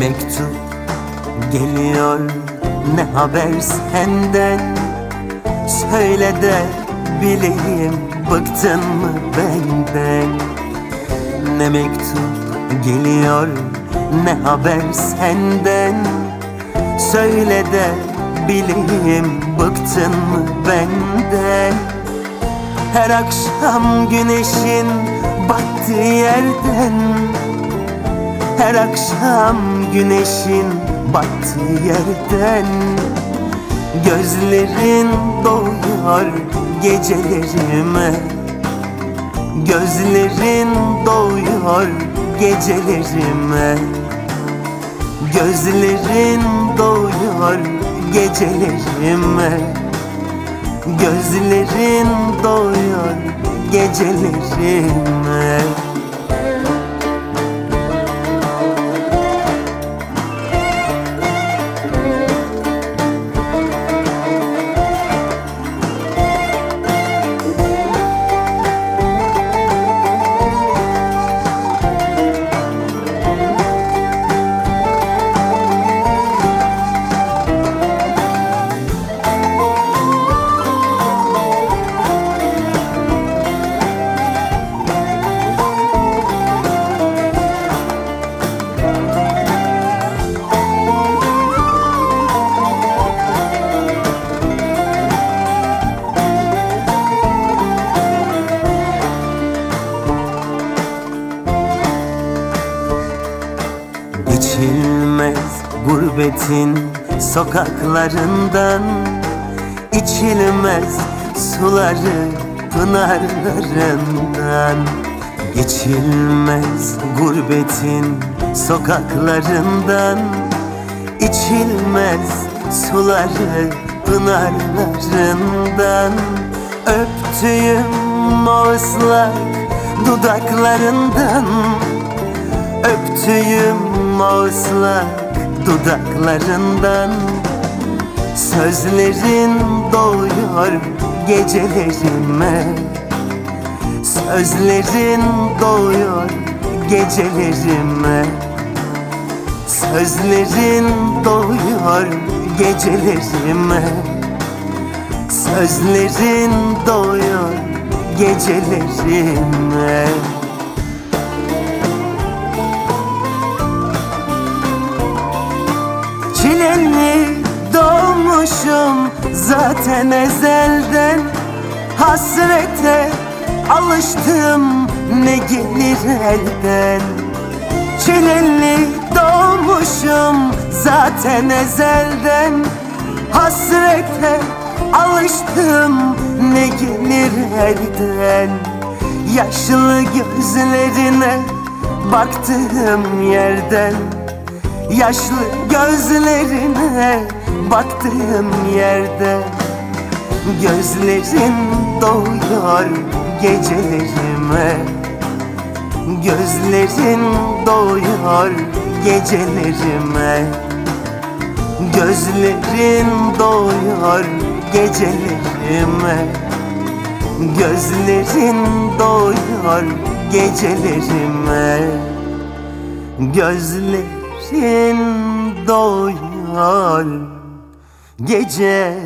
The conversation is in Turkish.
mektup geliyor. Ne haber senden? Söyle de bileyim bıktın mı benden? Ne mektup geliyor ne haber senden? Söyle de bileyim bıktın mı benden? Her akşam güneşin battığı yerden her akşam güneşin battığı yerden Gözlerin doğuyor gecelerime Gözlerin doğuyor gecelerime Gözlerin doğuyor gecelerime Gözlerin doğuyor gecelerime Geçilmez gurbetin sokaklarından içilmez suları pınarlarından. Geçilmez gurbetin sokaklarından içilmez suları pınarlarından. Öptüğüm o ıslak dudaklarından Öptüğüm o ıslak dudaklarından. Sözlerin doğuyor gecelerime. Sözlerin doğuyor gecelerime. Sözlerin doğuyor gecelerime. Sözlerin doğuyor gecelerime Çileli doğmuşum zaten ezelden. Hasrete alıştım ne gelir elden. Çileli doğmuşum zaten ezelden. Hasrete alıştım ne gelir elden. Yaşlı gözlerine baktığım yerden Yaşlı gözlerine baktığım yerde Gözlerin doğuyor gecelerime. Gözlerin doğuyor gecelerime. Gözlerin doğuyor gecelerime. Gözlerin doğuyor gecelerime. Gözlerin doğuyor gecelerime